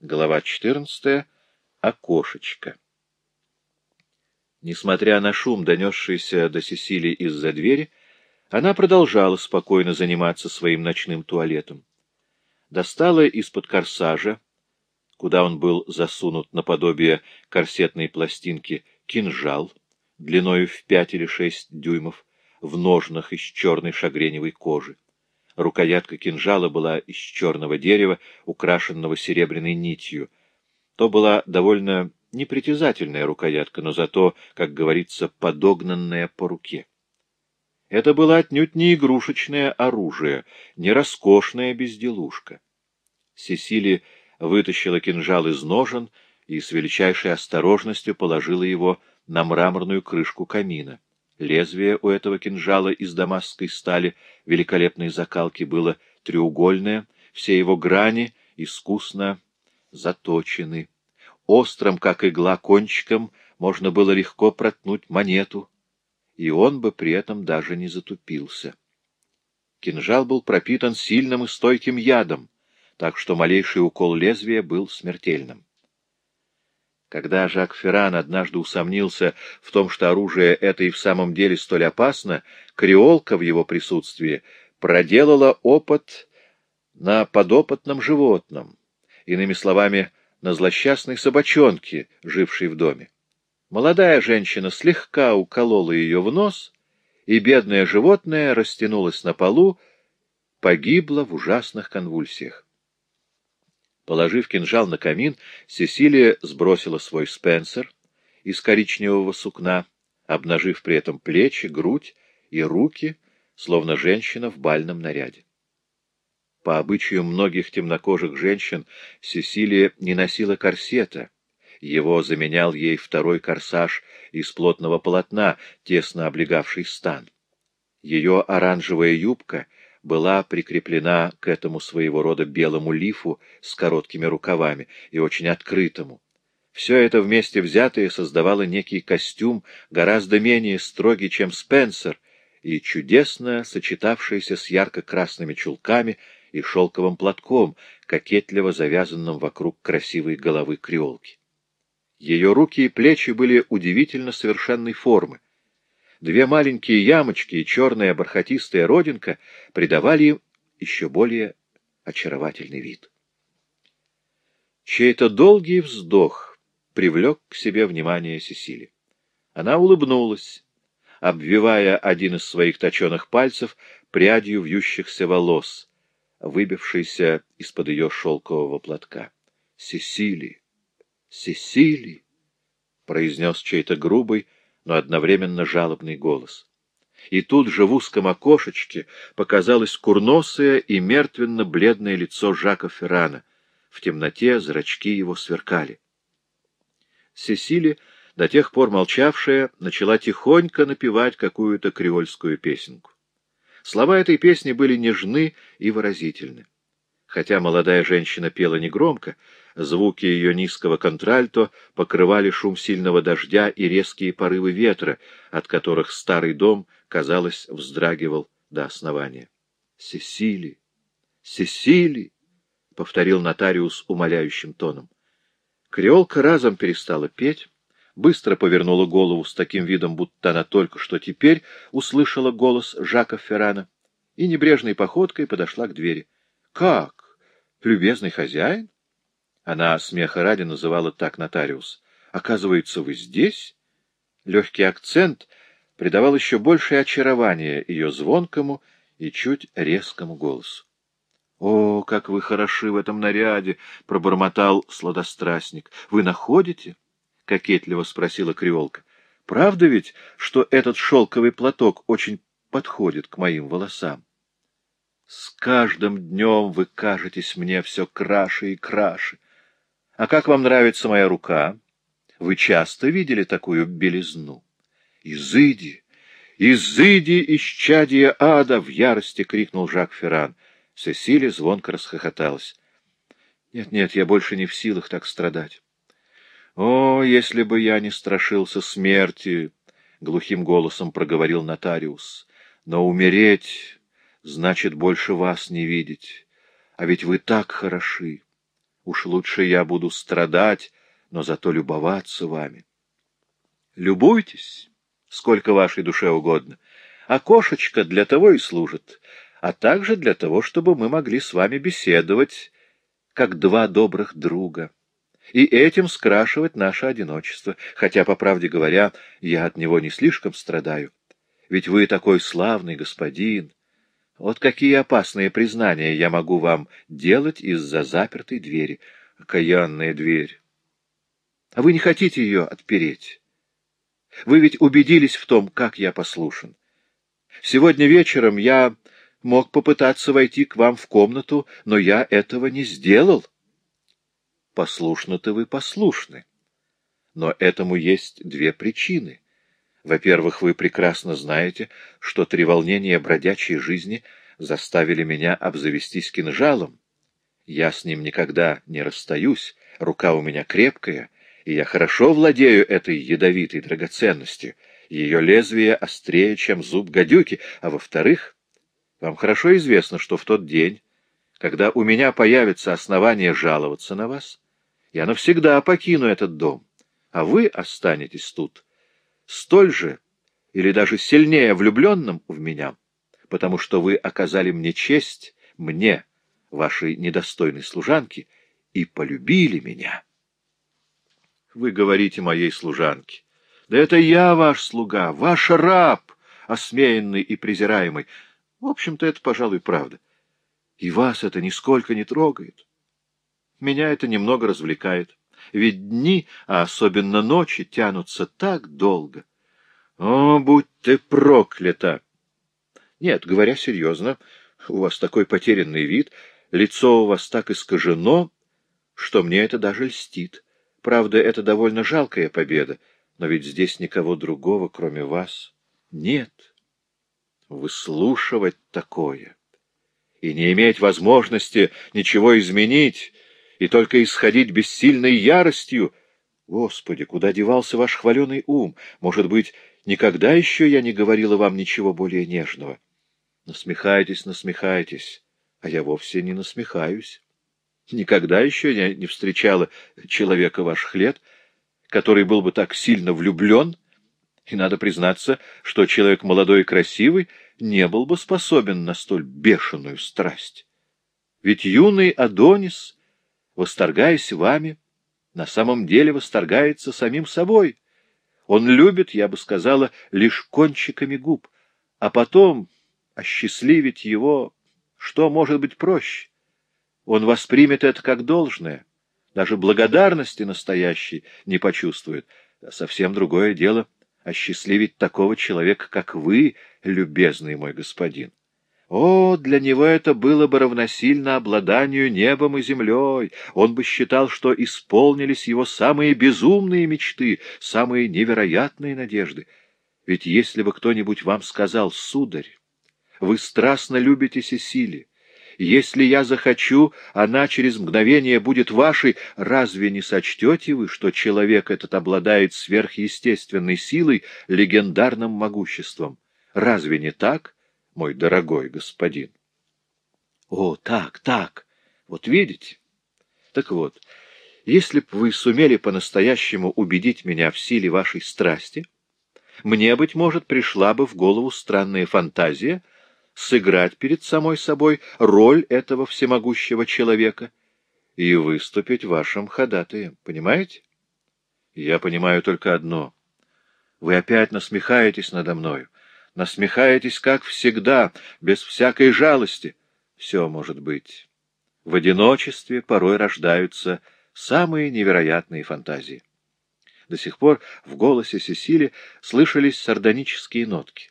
Глава 14. Окошечко. Несмотря на шум, донесшийся до Сесилии из-за двери, она продолжала спокойно заниматься своим ночным туалетом. Достала из-под корсажа, куда он был засунут наподобие корсетной пластинки, кинжал, длиною в пять или шесть дюймов, в ножнах из черной шагреневой кожи. Рукоятка кинжала была из черного дерева, украшенного серебряной нитью. То была довольно непритязательная рукоятка, но зато, как говорится, подогнанная по руке. Это было отнюдь не игрушечное оружие, не роскошная безделушка. Сесили вытащила кинжал из ножен и с величайшей осторожностью положила его на мраморную крышку камина. Лезвие у этого кинжала из дамасской стали великолепной закалки было треугольное, все его грани искусно заточены. Острым, как игла, кончиком можно было легко проткнуть монету, и он бы при этом даже не затупился. Кинжал был пропитан сильным и стойким ядом, так что малейший укол лезвия был смертельным. Когда Жак Ферран однажды усомнился в том, что оружие это и в самом деле столь опасно, креолка в его присутствии проделала опыт на подопытном животном, иными словами, на злосчастной собачонке, жившей в доме. Молодая женщина слегка уколола ее в нос, и бедное животное растянулось на полу, погибло в ужасных конвульсиях. Положив кинжал на камин, Сесилия сбросила свой спенсер из коричневого сукна, обнажив при этом плечи, грудь и руки, словно женщина в бальном наряде. По обычаю многих темнокожих женщин Сесилия не носила корсета, его заменял ей второй корсаж из плотного полотна, тесно облегавший стан. Ее оранжевая юбка — была прикреплена к этому своего рода белому лифу с короткими рукавами и очень открытому. Все это вместе взятое создавало некий костюм, гораздо менее строгий, чем Спенсер, и чудесно сочетавшийся с ярко-красными чулками и шелковым платком, кокетливо завязанным вокруг красивой головы креолки. Ее руки и плечи были удивительно совершенной формы, Две маленькие ямочки и черная бархатистая родинка придавали им еще более очаровательный вид. Чей-то долгий вздох привлек к себе внимание Сесили. Она улыбнулась, обвивая один из своих точеных пальцев прядью вьющихся волос, выбившейся из-под ее шелкового платка. — Сесили! Сесили! — произнес чей-то грубый, но одновременно жалобный голос. И тут же в узком окошечке показалось курносое и мертвенно-бледное лицо Жака Феррана. В темноте зрачки его сверкали. Сесили, до тех пор молчавшая, начала тихонько напевать какую-то креольскую песенку. Слова этой песни были нежны и выразительны. Хотя молодая женщина пела негромко, звуки ее низкого контральто покрывали шум сильного дождя и резкие порывы ветра, от которых старый дом, казалось, вздрагивал до основания. «Сесили! Сесили!» — повторил нотариус умоляющим тоном. Креолка разом перестала петь, быстро повернула голову с таким видом, будто она только что теперь услышала голос Жака Феррана, и небрежной походкой подошла к двери. «Как? Любезный хозяин? Она смеха ради называла так нотариус. Оказывается, вы здесь? Легкий акцент придавал еще большее очарование ее звонкому и чуть резкому голосу. — О, как вы хороши в этом наряде! — пробормотал сладострастник. — Вы находите? — кокетливо спросила креолка. — Правда ведь, что этот шелковый платок очень подходит к моим волосам? С каждым днем вы кажетесь мне все краше и краше. А как вам нравится моя рука? Вы часто видели такую белизну? Изыди! Изыди, исчадие ада! В ярости крикнул Жак Ферран. Сесилия звонко расхохоталась. Нет, нет, я больше не в силах так страдать. О, если бы я не страшился смерти! — глухим голосом проговорил нотариус. Но умереть значит больше вас не видеть. А ведь вы так хороши. Уж лучше я буду страдать, но зато любоваться вами. Любуйтесь, сколько вашей душе угодно. Окошечко для того и служит, а также для того, чтобы мы могли с вами беседовать, как два добрых друга, и этим скрашивать наше одиночество, хотя, по правде говоря, я от него не слишком страдаю. Ведь вы такой славный господин. Вот какие опасные признания я могу вам делать из-за запертой двери. Каянная дверь. А вы не хотите ее отпереть? Вы ведь убедились в том, как я послушен. Сегодня вечером я мог попытаться войти к вам в комнату, но я этого не сделал. Послушно-то вы послушны. Но этому есть две причины. Во-первых, вы прекрасно знаете, что три волнения бродячей жизни заставили меня обзавестись кинжалом. Я с ним никогда не расстаюсь, рука у меня крепкая, и я хорошо владею этой ядовитой драгоценностью. Ее лезвие острее, чем зуб гадюки. А во-вторых, вам хорошо известно, что в тот день, когда у меня появится основание жаловаться на вас, я навсегда покину этот дом, а вы останетесь тут столь же или даже сильнее влюбленным в меня, потому что вы оказали мне честь, мне, вашей недостойной служанке, и полюбили меня. Вы говорите моей служанке. Да это я ваш слуга, ваш раб, осмеянный и презираемый. В общем-то, это, пожалуй, правда. И вас это нисколько не трогает. Меня это немного развлекает. Ведь дни, а особенно ночи, тянутся так долго. О, будь ты проклята! Нет, говоря серьезно, у вас такой потерянный вид, лицо у вас так искажено, что мне это даже льстит. Правда, это довольно жалкая победа, но ведь здесь никого другого, кроме вас, нет. Выслушивать такое и не иметь возможности ничего изменить, и только исходить бессильной яростью. Господи, куда девался ваш хваленый ум? Может быть, никогда еще я не говорила вам ничего более нежного? Насмехайтесь, насмехайтесь, а я вовсе не насмехаюсь. Никогда еще я не встречала человека ваших лет, который был бы так сильно влюблен, и надо признаться, что человек молодой и красивый не был бы способен на столь бешеную страсть. Ведь юный Адонис, восторгаясь вами, на самом деле восторгается самим собой. Он любит, я бы сказала, лишь кончиками губ, а потом осчастливить его, что может быть проще? Он воспримет это как должное, даже благодарности настоящей не почувствует. Совсем другое дело — осчастливить такого человека, как вы, любезный мой господин. О, для него это было бы равносильно обладанию небом и землей. Он бы считал, что исполнились его самые безумные мечты, самые невероятные надежды. Ведь если бы кто-нибудь вам сказал, сударь, вы страстно любите Сесили, если я захочу, она через мгновение будет вашей. Разве не сочтете вы, что человек этот обладает сверхъестественной силой, легендарным могуществом? Разве не так, мой дорогой господин? О, так, так. Вот видите? Так вот, если б вы сумели по-настоящему убедить меня в силе вашей страсти, мне, быть может, пришла бы в голову странная фантазия — сыграть перед самой собой роль этого всемогущего человека и выступить вашим ходатаем. Понимаете? Я понимаю только одно. Вы опять насмехаетесь надо мною. Насмехаетесь, как всегда, без всякой жалости. Все может быть. В одиночестве порой рождаются самые невероятные фантазии. До сих пор в голосе Сесили слышались сардонические нотки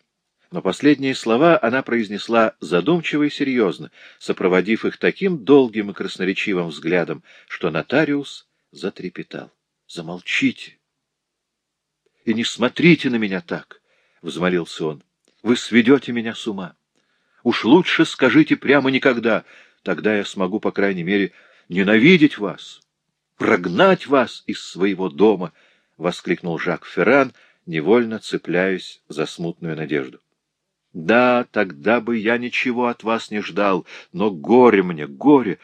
но последние слова она произнесла задумчиво и серьезно, сопроводив их таким долгим и красноречивым взглядом, что нотариус затрепетал. — Замолчите! — И не смотрите на меня так! — взмолился он. — Вы сведете меня с ума. Уж лучше скажите прямо никогда, тогда я смогу, по крайней мере, ненавидеть вас, прогнать вас из своего дома! — воскликнул Жак Ферран, невольно цепляясь за смутную надежду. Да, тогда бы я ничего от вас не ждал, но горе мне, горе!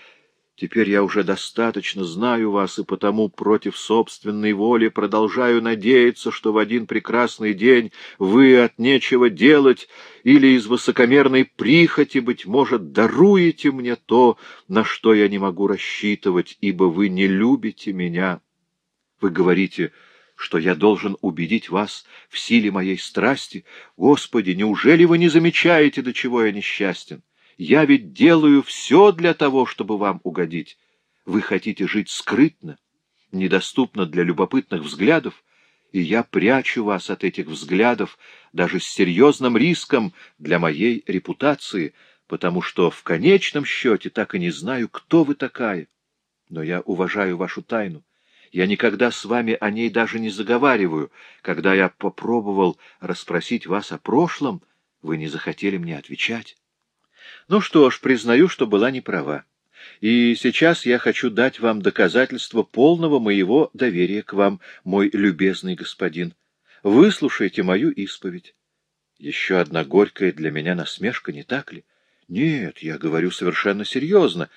Теперь я уже достаточно знаю вас, и потому против собственной воли продолжаю надеяться, что в один прекрасный день вы от нечего делать или из высокомерной прихоти, быть может, даруете мне то, на что я не могу рассчитывать, ибо вы не любите меня. Вы говорите, что я должен убедить вас в силе моей страсти. Господи, неужели вы не замечаете, до чего я несчастен? Я ведь делаю все для того, чтобы вам угодить. Вы хотите жить скрытно, недоступно для любопытных взглядов, и я прячу вас от этих взглядов даже с серьезным риском для моей репутации, потому что в конечном счете так и не знаю, кто вы такая. Но я уважаю вашу тайну. Я никогда с вами о ней даже не заговариваю. Когда я попробовал расспросить вас о прошлом, вы не захотели мне отвечать. Ну что ж, признаю, что была не права. И сейчас я хочу дать вам доказательство полного моего доверия к вам, мой любезный господин. Выслушайте мою исповедь. Еще одна горькая для меня насмешка, не так ли? Нет, я говорю совершенно серьезно.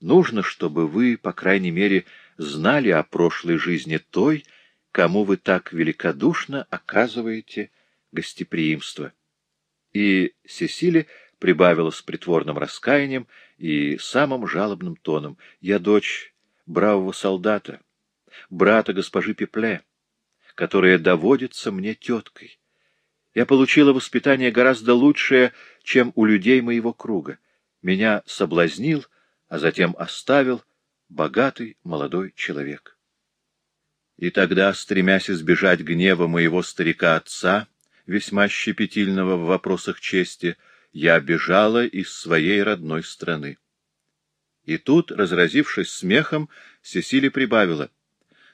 Нужно, чтобы вы, по крайней мере, знали о прошлой жизни той, кому вы так великодушно оказываете гостеприимство. И Сесили прибавила с притворным раскаянием и самым жалобным тоном. «Я дочь бравого солдата, брата госпожи Пепле, которая доводится мне теткой. Я получила воспитание гораздо лучшее, чем у людей моего круга. Меня соблазнил, а затем оставил богатый молодой человек. И тогда, стремясь избежать гнева моего старика-отца, весьма щепетильного в вопросах чести, я бежала из своей родной страны. И тут, разразившись смехом, Сесили прибавила.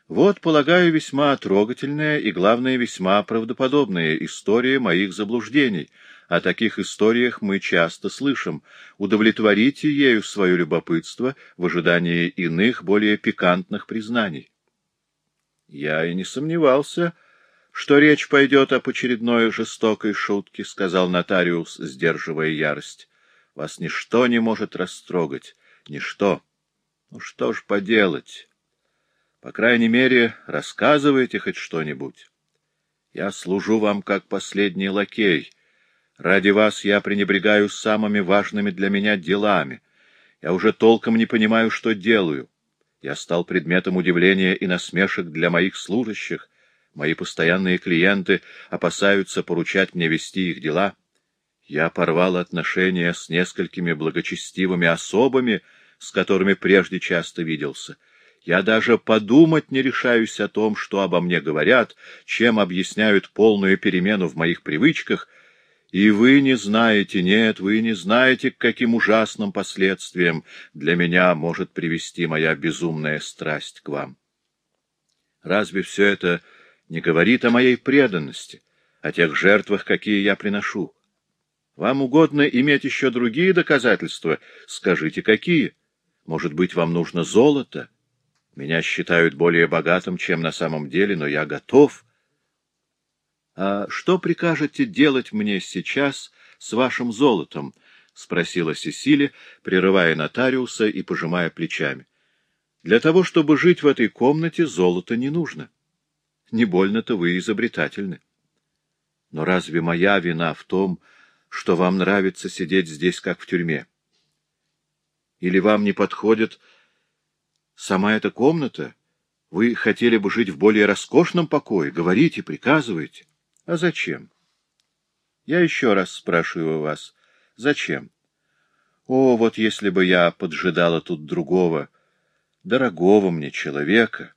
Вот, полагаю, весьма трогательная и, главное, весьма правдоподобная история моих заблуждений. О таких историях мы часто слышим. Удовлетворите ею свое любопытство в ожидании иных, более пикантных признаний. Я и не сомневался, что речь пойдет об очередной жестокой шутке, — сказал нотариус, сдерживая ярость. — Вас ничто не может растрогать. Ничто. Ну что ж поделать? По крайней мере, рассказывайте хоть что-нибудь. Я служу вам как последний лакей. Ради вас я пренебрегаю самыми важными для меня делами. Я уже толком не понимаю, что делаю. Я стал предметом удивления и насмешек для моих служащих, Мои постоянные клиенты опасаются поручать мне вести их дела. Я порвал отношения с несколькими благочестивыми особами, с которыми прежде часто виделся. Я даже подумать не решаюсь о том, что обо мне говорят, чем объясняют полную перемену в моих привычках, и вы не знаете, нет, вы не знаете, к каким ужасным последствиям для меня может привести моя безумная страсть к вам. Разве все это не говорит о моей преданности, о тех жертвах, какие я приношу. Вам угодно иметь еще другие доказательства? Скажите, какие? Может быть, вам нужно золото? Меня считают более богатым, чем на самом деле, но я готов. — А что прикажете делать мне сейчас с вашим золотом? — спросила Сесили, прерывая нотариуса и пожимая плечами. — Для того, чтобы жить в этой комнате, золото не нужно. Не больно-то вы изобретательны. Но разве моя вина в том, что вам нравится сидеть здесь, как в тюрьме? Или вам не подходит сама эта комната? Вы хотели бы жить в более роскошном покое? Говорите, приказывайте. А зачем? Я еще раз спрашиваю вас, зачем? О, вот если бы я поджидала тут другого, дорогого мне человека,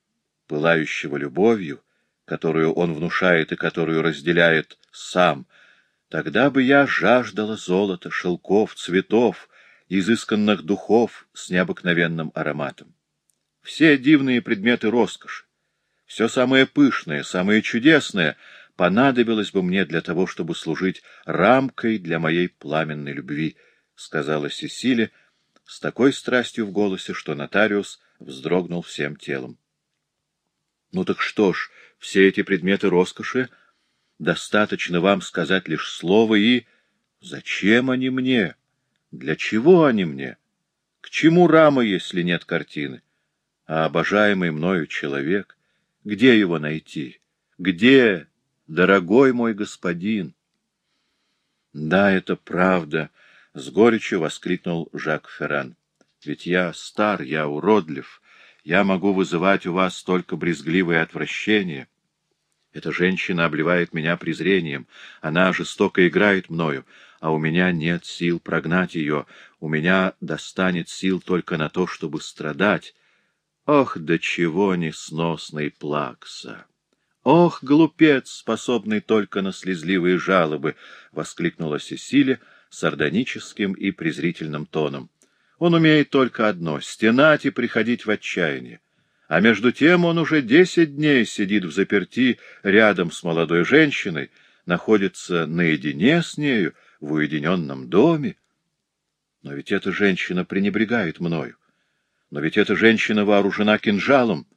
пылающего любовью, которую он внушает и которую разделяет сам, тогда бы я жаждала золота, шелков, цветов, изысканных духов с необыкновенным ароматом. Все дивные предметы роскоши, все самое пышное, самое чудесное понадобилось бы мне для того, чтобы служить рамкой для моей пламенной любви, — сказала Сесилия с такой страстью в голосе, что нотариус вздрогнул всем телом. — Ну так что ж, все эти предметы роскоши, достаточно вам сказать лишь слово и... Зачем они мне? Для чего они мне? К чему рама, если нет картины? А обожаемый мною человек, где его найти? Где, дорогой мой господин? Да, это правда, — с горечью воскликнул Жак Ферран. Ведь я стар, я уродлив, я могу вызывать у вас только брезгливое отвращение. Эта женщина обливает меня презрением, она жестоко играет мною, а у меня нет сил прогнать ее, у меня достанет сил только на то, чтобы страдать. Ох, до чего несносный плакса! Ох, глупец, способный только на слезливые жалобы! — воскликнула Сесилия сардоническим и презрительным тоном. Он умеет только одно — стенать и приходить в отчаяние. А между тем он уже десять дней сидит в заперти рядом с молодой женщиной, находится наедине с нею в уединенном доме. Но ведь эта женщина пренебрегает мною. Но ведь эта женщина вооружена кинжалом.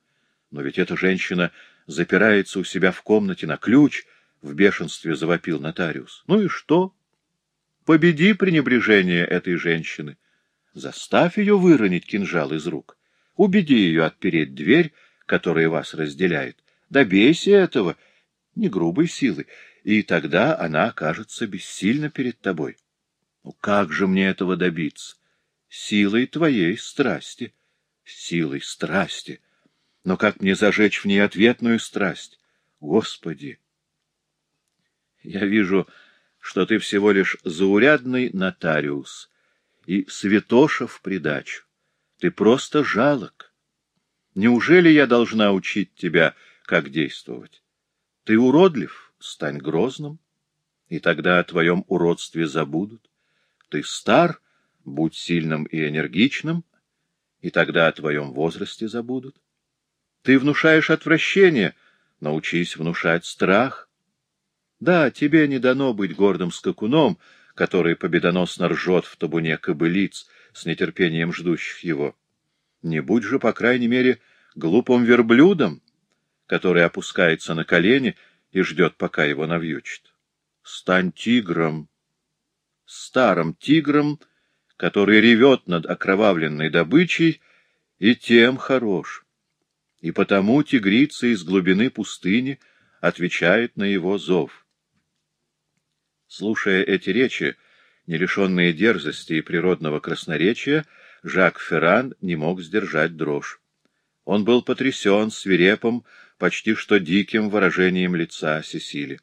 Но ведь эта женщина запирается у себя в комнате на ключ, — в бешенстве завопил нотариус. Ну и что? Победи пренебрежение этой женщины. Заставь ее выронить кинжал из рук. Убеди ее отпереть дверь, которая вас разделяет. Добейся этого, не грубой силы, и тогда она окажется бессильна перед тобой. Ну как же мне этого добиться? Силой твоей страсти. Силой страсти. Но как мне зажечь в ней ответную страсть? Господи! Я вижу, что ты всего лишь заурядный нотариус и святоша в придачу. Ты просто жалок. Неужели я должна учить тебя, как действовать? Ты уродлив, стань грозным, и тогда о твоем уродстве забудут. Ты стар, будь сильным и энергичным, и тогда о твоем возрасте забудут. Ты внушаешь отвращение, научись внушать страх. Да, тебе не дано быть гордым скакуном, который победоносно ржет в табуне кобылиц с нетерпением ждущих его. Не будь же, по крайней мере, глупым верблюдом, который опускается на колени и ждет, пока его навьючат. Стань тигром, старым тигром, который ревет над окровавленной добычей, и тем хорош. И потому тигрица из глубины пустыни отвечает на его зов. Слушая эти речи, не лишенные дерзости и природного красноречия, Жак Ферран не мог сдержать дрожь. Он был потрясен свирепым, почти что диким выражением лица Сесили.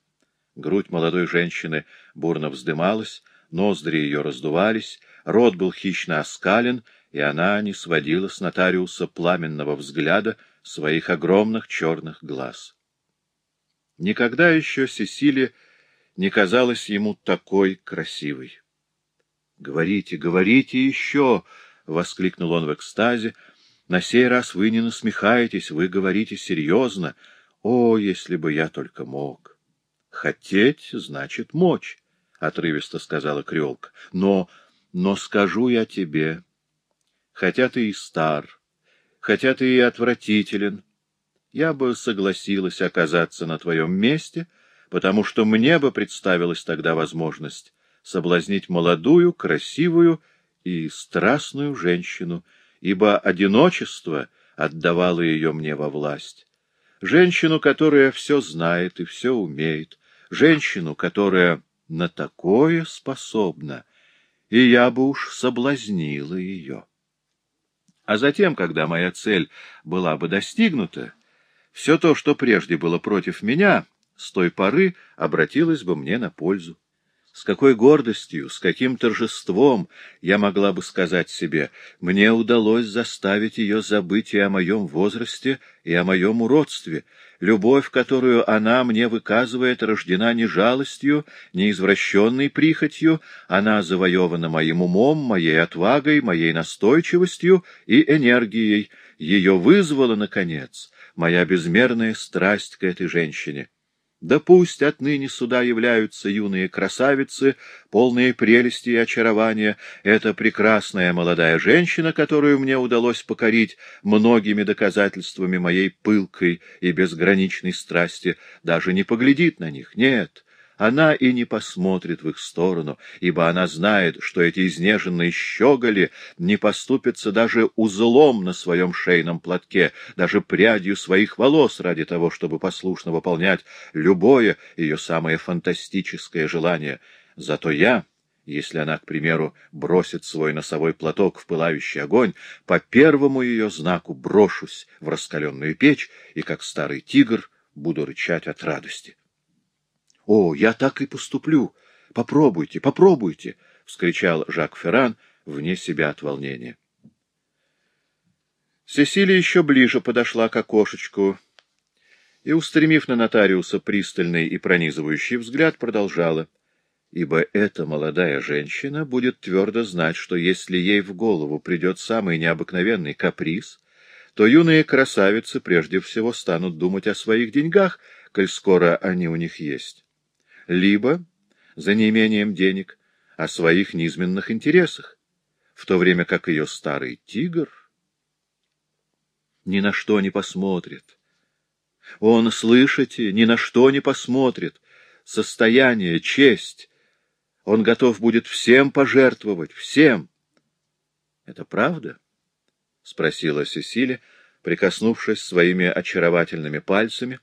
Грудь молодой женщины бурно вздымалась, ноздри ее раздувались, рот был хищно оскален, и она не сводила с нотариуса пламенного взгляда своих огромных черных глаз. Никогда еще Сесилия не казалась ему такой красивой. — Говорите, говорите еще! — воскликнул он в экстазе. — На сей раз вы не насмехаетесь, вы говорите серьезно. О, если бы я только мог! — Хотеть значит мочь, — отрывисто сказала Крелка. — Но, но скажу я тебе, хотя ты и стар, хотя ты и отвратителен, я бы согласилась оказаться на твоем месте — потому что мне бы представилась тогда возможность соблазнить молодую, красивую и страстную женщину, ибо одиночество отдавало ее мне во власть. Женщину, которая все знает и все умеет, женщину, которая на такое способна, и я бы уж соблазнила ее. А затем, когда моя цель была бы достигнута, все то, что прежде было против меня, с той поры обратилась бы мне на пользу. С какой гордостью, с каким торжеством я могла бы сказать себе, мне удалось заставить ее забыть и о моем возрасте, и о моем уродстве. Любовь, которую она мне выказывает, рождена не жалостью, не извращенной прихотью, она завоевана моим умом, моей отвагой, моей настойчивостью и энергией. Ее вызвала, наконец, моя безмерная страсть к этой женщине. Да пусть отныне сюда являются юные красавицы, полные прелести и очарования, эта прекрасная молодая женщина, которую мне удалось покорить многими доказательствами моей пылкой и безграничной страсти, даже не поглядит на них. Нет, она и не посмотрит в их сторону, ибо она знает, что эти изнеженные щеголи не поступятся даже узлом на своем шейном платке, даже прядью своих волос ради того, чтобы послушно выполнять любое ее самое фантастическое желание. Зато я, если она, к примеру, бросит свой носовой платок в пылающий огонь, по первому ее знаку брошусь в раскаленную печь и, как старый тигр, буду рычать от радости. — О, я так и поступлю! Попробуйте, попробуйте! — вскричал Жак Ферран вне себя от волнения. Сесилия еще ближе подошла к окошечку и, устремив на нотариуса пристальный и пронизывающий взгляд, продолжала. Ибо эта молодая женщина будет твердо знать, что если ей в голову придет самый необыкновенный каприз, то юные красавицы прежде всего станут думать о своих деньгах, коль скоро они у них есть либо, за неимением денег, о своих низменных интересах, в то время как ее старый тигр ни на что не посмотрит. Он, слышите, ни на что не посмотрит. Состояние, честь. Он готов будет всем пожертвовать, всем. — Это правда? — спросила Сесилия, прикоснувшись своими очаровательными пальцами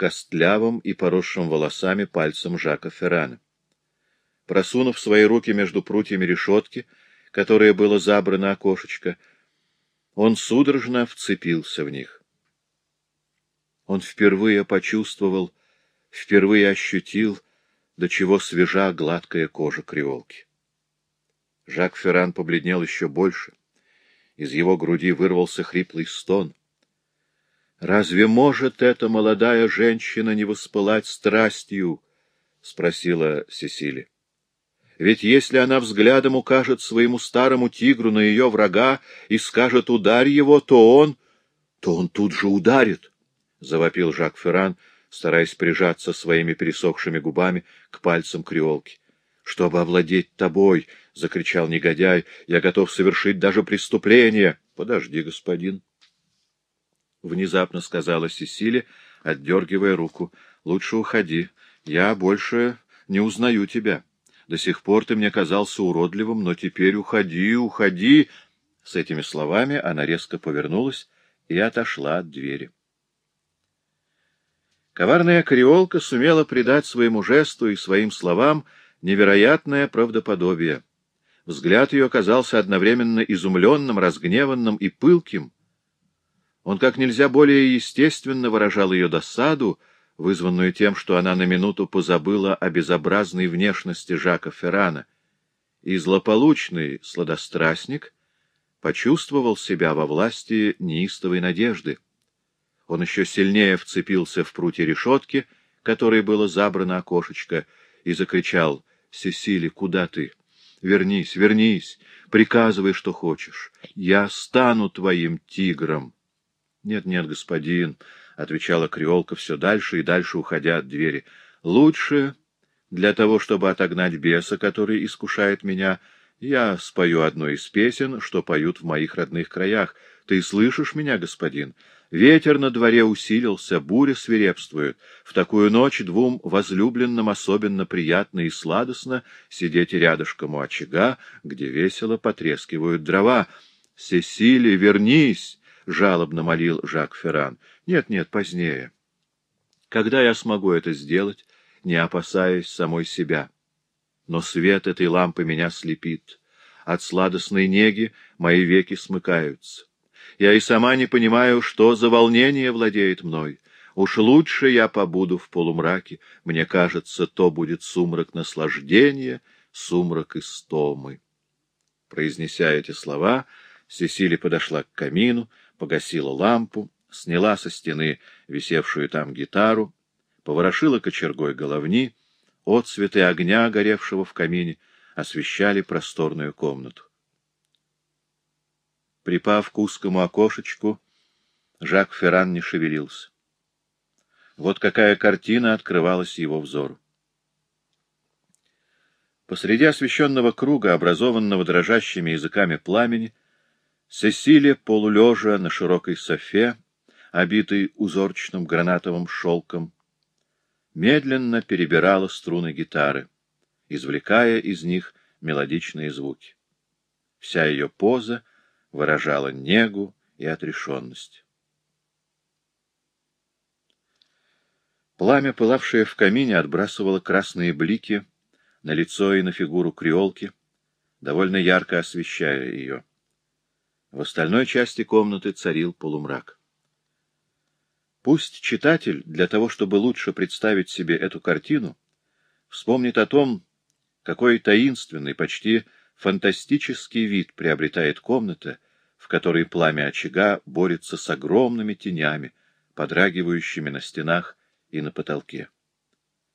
костлявым и поросшим волосами пальцем Жака Феррана. Просунув свои руки между прутьями решетки, которое было забрано окошечко, он судорожно вцепился в них. Он впервые почувствовал, впервые ощутил, до чего свежа гладкая кожа креолки. Жак Ферран побледнел еще больше. Из его груди вырвался хриплый стон. Разве может эта молодая женщина не воспылать страстью? — спросила Сесили. Ведь если она взглядом укажет своему старому тигру на ее врага и скажет «ударь его», то он... то он тут же ударит, — завопил Жак Ферран, стараясь прижаться своими пересохшими губами к пальцам креолки. — Чтобы овладеть тобой, — закричал негодяй, — я готов совершить даже преступление. — Подожди, господин. —— внезапно сказала Сесили, отдергивая руку. — Лучше уходи. Я больше не узнаю тебя. До сих пор ты мне казался уродливым, но теперь уходи, уходи. С этими словами она резко повернулась и отошла от двери. Коварная креолка сумела придать своему жесту и своим словам невероятное правдоподобие. Взгляд ее казался одновременно изумленным, разгневанным и пылким — он как нельзя более естественно выражал ее досаду, вызванную тем, что она на минуту позабыла о безобразной внешности Жака Феррана, и злополучный сладострастник почувствовал себя во власти неистовой надежды. Он еще сильнее вцепился в прутья решетки, которой было забрано окошечко, и закричал «Сесили, куда ты? Вернись, вернись, приказывай, что хочешь. Я стану твоим тигром». Нет, нет, господин, — отвечала креолка все дальше и дальше, уходя от двери. — Лучше, для того, чтобы отогнать беса, который искушает меня, я спою одну из песен, что поют в моих родных краях. Ты слышишь меня, господин? Ветер на дворе усилился, буря свирепствует. В такую ночь двум возлюбленным особенно приятно и сладостно сидеть рядышком у очага, где весело потрескивают дрова. «Сесили, вернись!» — жалобно молил Жак Ферран. — Нет, нет, позднее. Когда я смогу это сделать, не опасаясь самой себя? Но свет этой лампы меня слепит. От сладостной неги мои веки смыкаются. Я и сама не понимаю, что за волнение владеет мной. Уж лучше я побуду в полумраке. Мне кажется, то будет сумрак наслаждения, сумрак истомы. Произнеся эти слова, Сесили подошла к камину, погасила лампу, сняла со стены висевшую там гитару, поворошила кочергой головни, отцветы огня, горевшего в камине, освещали просторную комнату. Припав к узкому окошечку, Жак Ферран не шевелился. Вот какая картина открывалась его взору. Посреди освещенного круга, образованного дрожащими языками пламени, Сесилия, полулежа на широкой софе, обитой узорчатым гранатовым шелком, медленно перебирала струны гитары, извлекая из них мелодичные звуки. Вся ее поза выражала негу и отрешенность. Пламя, пылавшее в камине, отбрасывало красные блики на лицо и на фигуру креолки, довольно ярко освещая ее. В остальной части комнаты царил полумрак. Пусть читатель, для того, чтобы лучше представить себе эту картину, вспомнит о том, какой таинственный, почти фантастический вид приобретает комната, в которой пламя очага борется с огромными тенями, подрагивающими на стенах и на потолке.